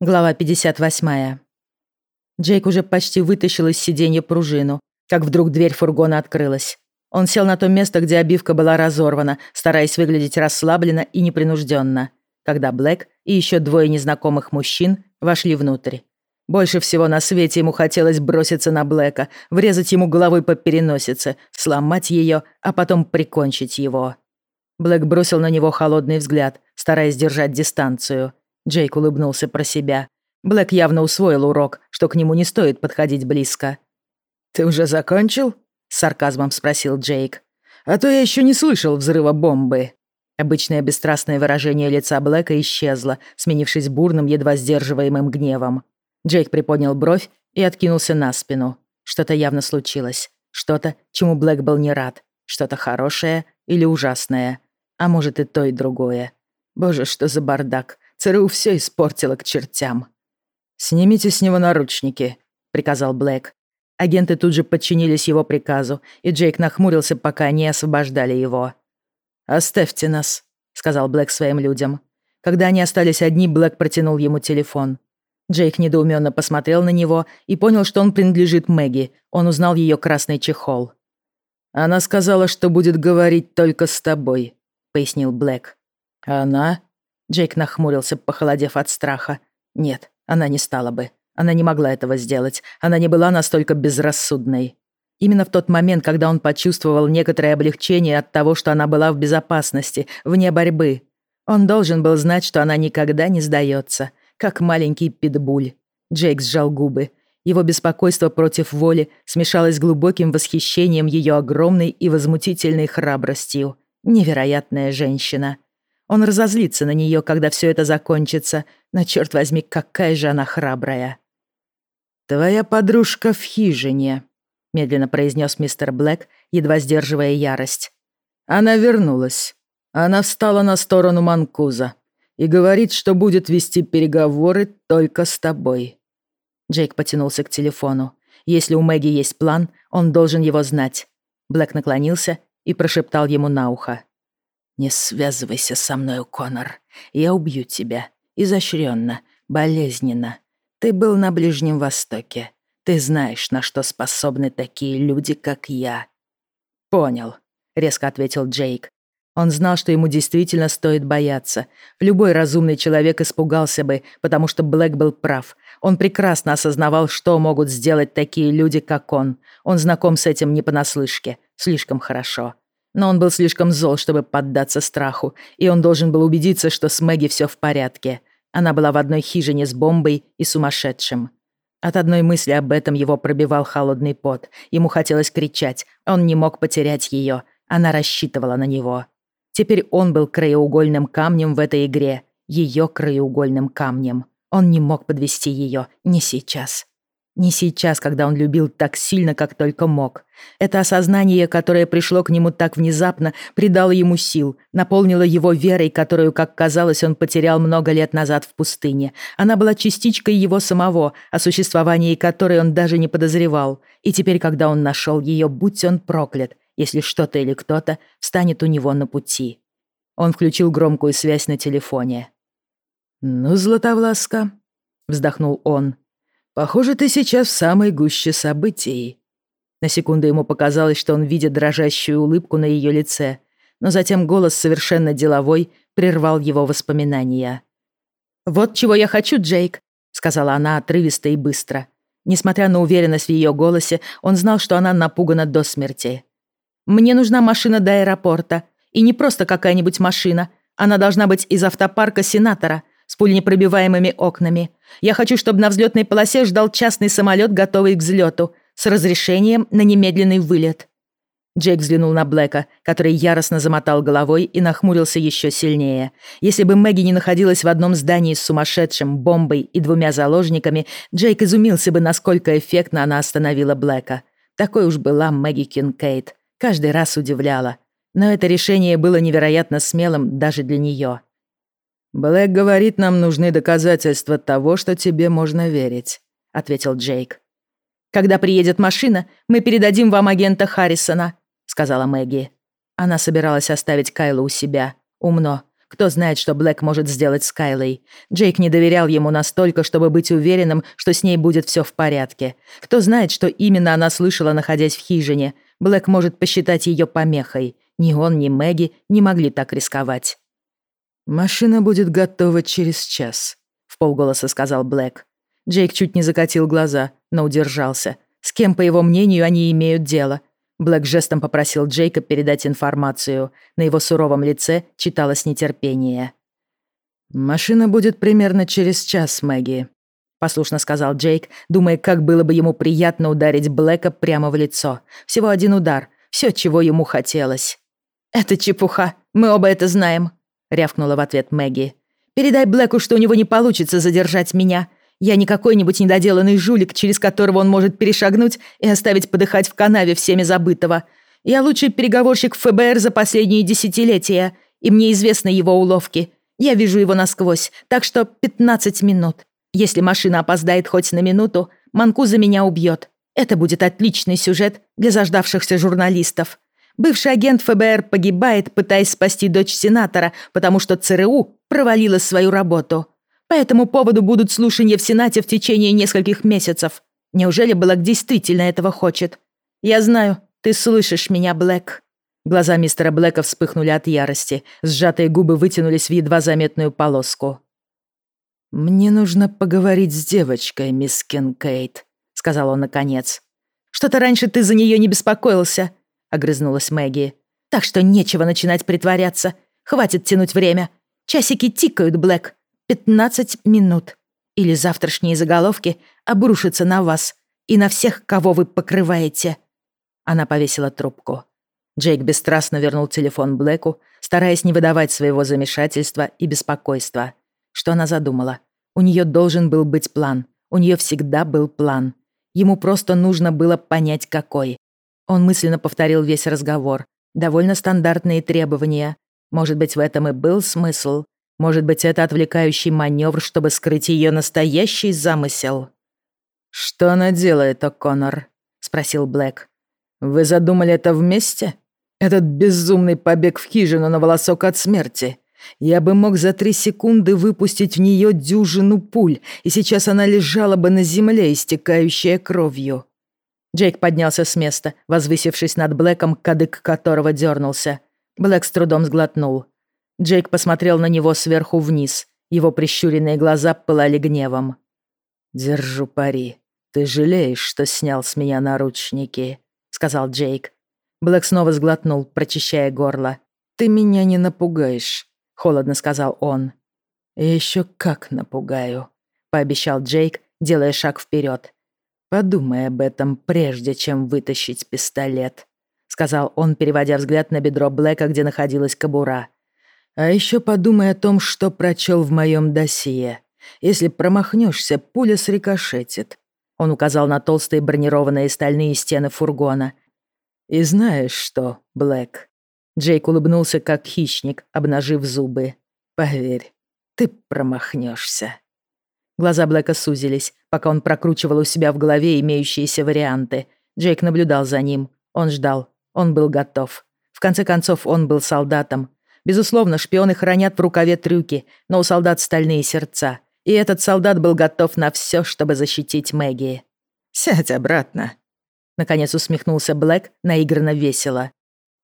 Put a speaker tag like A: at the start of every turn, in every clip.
A: Глава 58. Джейк уже почти вытащил из сиденья пружину, как вдруг дверь фургона открылась. Он сел на то место, где обивка была разорвана, стараясь выглядеть расслабленно и непринужденно, когда Блэк и еще двое незнакомых мужчин вошли внутрь. Больше всего на свете ему хотелось броситься на Блэка, врезать ему головой по переносице, сломать ее, а потом прикончить его. Блэк бросил на него холодный взгляд, стараясь держать дистанцию — Джейк улыбнулся про себя. Блэк явно усвоил урок, что к нему не стоит подходить близко.
B: «Ты уже закончил?» — с сарказмом спросил Джейк. «А то я еще не слышал взрыва бомбы».
A: Обычное бесстрастное выражение лица Блэка исчезло, сменившись бурным, едва сдерживаемым гневом. Джейк приподнял бровь и откинулся на спину. Что-то явно случилось. Что-то, чему Блэк был не рад. Что-то хорошее или ужасное. А может и то, и другое. Боже, что за бардак. ЦРУ все испортило к чертям.
B: «Снимите с него наручники», — приказал Блэк.
A: Агенты тут же подчинились его приказу, и Джейк нахмурился, пока они освобождали его.
B: «Оставьте нас», — сказал Блэк своим людям.
A: Когда они остались одни, Блэк протянул ему телефон. Джейк недоуменно посмотрел на него и понял, что он принадлежит Мэгги. Он узнал ее красный чехол.
B: «Она сказала, что будет говорить только с тобой», — пояснил Блэк.
A: «Она?» Джейк нахмурился, похолодев от страха. Нет, она не стала бы. Она не могла этого сделать. Она не была настолько безрассудной. Именно в тот момент, когда он почувствовал некоторое облегчение от того, что она была в безопасности, вне борьбы, он должен был знать, что она никогда не сдается, как маленький питбуль. Джейк сжал губы. Его беспокойство против воли смешалось с глубоким восхищением ее огромной и возмутительной храбростью. Невероятная женщина. Он разозлится на нее, когда все это закончится, но, черт возьми, какая же она храбрая.
B: «Твоя подружка в хижине», — медленно произнес мистер Блэк, едва сдерживая ярость. «Она вернулась. Она встала на сторону Манкуза и говорит, что будет вести переговоры только с тобой».
A: Джейк потянулся к телефону. Если у Мэгги есть план, он должен его знать. Блэк наклонился и прошептал ему на ухо. «Не связывайся со мной, Конор. Я убью тебя. Изощренно, болезненно. Ты был на Ближнем Востоке. Ты знаешь, на что способны такие люди, как я».
B: «Понял», — резко ответил Джейк.
A: Он знал, что ему действительно стоит бояться. Любой разумный человек испугался бы, потому что Блэк был прав. Он прекрасно осознавал, что могут сделать такие люди, как он. Он знаком с этим не понаслышке. Слишком хорошо. Но он был слишком зол, чтобы поддаться страху, и он должен был убедиться, что с Мэгги все в порядке. Она была в одной хижине с бомбой и сумасшедшим. От одной мысли об этом его пробивал холодный пот. Ему хотелось кричать. Он не мог потерять ее. Она рассчитывала на него. Теперь он был краеугольным камнем в этой игре. Ее краеугольным камнем. Он не мог подвести ее. Не сейчас. Не сейчас, когда он любил так сильно, как только мог. Это осознание, которое пришло к нему так внезапно, придало ему сил, наполнило его верой, которую, как казалось, он потерял много лет назад в пустыне. Она была частичкой его самого, о существовании которой он даже не подозревал. И теперь, когда он нашел ее, будь он проклят, если что-то или кто-то встанет у него на пути. Он включил громкую связь на телефоне.
B: «Ну, Златовласка», — вздохнул он, — Похоже, ты сейчас в самой гуще событий».
A: На секунду ему показалось, что он видит дрожащую улыбку на ее лице, но затем голос совершенно деловой прервал его воспоминания. «Вот чего я хочу, Джейк», — сказала она отрывисто и быстро. Несмотря на уверенность в ее голосе, он знал, что она напугана до смерти. «Мне нужна машина до аэропорта. И не просто какая-нибудь машина. Она должна быть из автопарка сенатора с пуленепробиваемыми окнами. Я хочу, чтобы на взлетной полосе ждал частный самолет, готовый к взлету, с разрешением на немедленный вылет». Джейк взглянул на Блэка, который яростно замотал головой и нахмурился еще сильнее. Если бы Мэгги не находилась в одном здании с сумасшедшим, бомбой и двумя заложниками, Джейк изумился бы, насколько эффектно она остановила Блэка. Такой уж была Мэгги Кинкейт. Каждый раз удивляла. Но это решение было невероятно смелым даже для нее.
B: «Блэк говорит, нам нужны доказательства того, что тебе можно верить», — ответил Джейк.
A: «Когда приедет машина, мы передадим вам агента Харрисона», — сказала Мэгги. Она собиралась оставить Кайла у себя. Умно. Кто знает, что Блэк может сделать с Кайлой. Джейк не доверял ему настолько, чтобы быть уверенным, что с ней будет все в порядке. Кто знает, что именно она слышала, находясь в хижине. Блэк может посчитать ее помехой. Ни он, ни Мэгги не могли так рисковать.
B: «Машина будет готова через час», — в полголоса сказал Блэк.
A: Джейк чуть не закатил глаза, но удержался. С кем, по его мнению, они имеют дело? Блэк жестом попросил Джейка передать информацию. На его суровом лице читалось нетерпение.
B: «Машина будет примерно через час, Мэгги», — послушно сказал Джейк, думая, как было бы ему приятно ударить Блэка прямо в лицо. Всего один удар. Все, чего ему хотелось.
A: «Это чепуха. Мы оба это знаем», — рявкнула в ответ Мэгги. «Передай Блэку, что у него не получится задержать меня. Я не какой-нибудь недоделанный жулик, через которого он может перешагнуть и оставить подыхать в канаве всеми забытого. Я лучший переговорщик ФБР за последние десятилетия, и мне известны его уловки. Я вижу его насквозь, так что 15 минут. Если машина опоздает хоть на минуту, Манкуза меня убьет. Это будет отличный сюжет для заждавшихся журналистов. Бывший агент ФБР погибает, пытаясь спасти дочь сенатора, потому что ЦРУ провалила свою работу. По этому поводу будут слушания в Сенате в течение нескольких месяцев. Неужели Блэк действительно этого хочет? Я знаю, ты слышишь меня, Блэк». Глаза мистера Блэка вспыхнули от ярости. Сжатые губы вытянулись в едва заметную полоску.
B: «Мне нужно поговорить с девочкой, мисс Кинкейт», — сказал он наконец.
A: «Что-то раньше ты за нее не беспокоился», — огрызнулась Мэгги. «Так что нечего начинать притворяться. Хватит тянуть время. Часики тикают, Блэк. 15 минут. Или завтрашние заголовки обрушатся на вас и на всех, кого вы покрываете». Она повесила трубку. Джейк бесстрастно вернул телефон Блэку, стараясь не выдавать своего замешательства и беспокойства. Что она задумала? У нее должен был быть план. У нее всегда был план. Ему просто нужно было понять, какой. Он мысленно повторил весь разговор. Довольно стандартные требования. Может быть, в этом и был смысл. Может быть, это отвлекающий маневр, чтобы скрыть ее настоящий замысел?
B: «Что она делает, О'Коннор?» — спросил Блэк. «Вы задумали это вместе? Этот безумный побег в хижину на волосок от смерти. Я бы мог за три секунды выпустить в нее дюжину пуль, и сейчас она лежала бы на земле, истекающая кровью».
A: Джейк поднялся с места, возвысившись над Блэком, кадык которого дернулся. Блэк с трудом сглотнул. Джейк посмотрел на него сверху вниз. Его прищуренные глаза пылали гневом.
B: «Держу пари. Ты жалеешь, что снял с меня наручники?» — сказал Джейк.
A: Блэк снова сглотнул, прочищая горло.
B: «Ты меня не напугаешь», — холодно сказал он. «Еще как напугаю», — пообещал Джейк, делая шаг вперед. «Подумай об этом, прежде чем вытащить пистолет», — сказал он, переводя взгляд на бедро Блэка, где находилась кобура. А еще подумай о том, что прочел в моем досье. Если промахнешься, пуля срикошетит. Он указал на толстые бронированные стальные стены фургона. И знаешь что, Блэк? Джейк улыбнулся, как хищник, обнажив зубы. Поверь, ты промахнешься.
A: Глаза Блэка сузились, пока он прокручивал у себя в голове имеющиеся варианты. Джейк наблюдал за ним. Он ждал. Он был готов. В конце концов, он был солдатом, Безусловно, шпионы хранят в рукаве трюки, но у солдат стальные сердца. И этот солдат был готов на все, чтобы защитить Мэгги.
B: «Сядь обратно», — наконец усмехнулся Блэк, наигранно весело.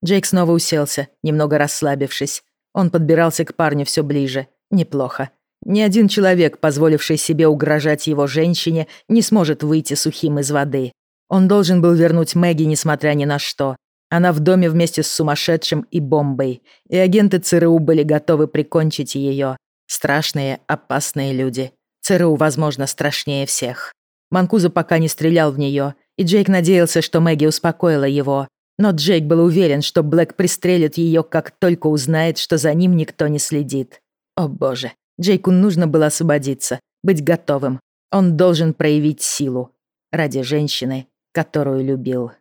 A: Джейк снова уселся, немного расслабившись. Он подбирался к парню все ближе. Неплохо. Ни один человек, позволивший себе угрожать его женщине, не сможет выйти сухим из воды. Он должен был вернуть Мэгги, несмотря ни на что. Она в доме вместе с сумасшедшим и бомбой, и агенты ЦРУ были готовы прикончить ее. Страшные, опасные люди. ЦРУ, возможно, страшнее всех. Манкуза пока не стрелял в нее, и Джейк надеялся, что Мэгги успокоила его. Но Джейк был уверен, что Блэк пристрелит ее, как только узнает, что за ним никто не следит. О боже, Джейку нужно было освободиться, быть готовым. Он должен проявить силу ради женщины, которую любил.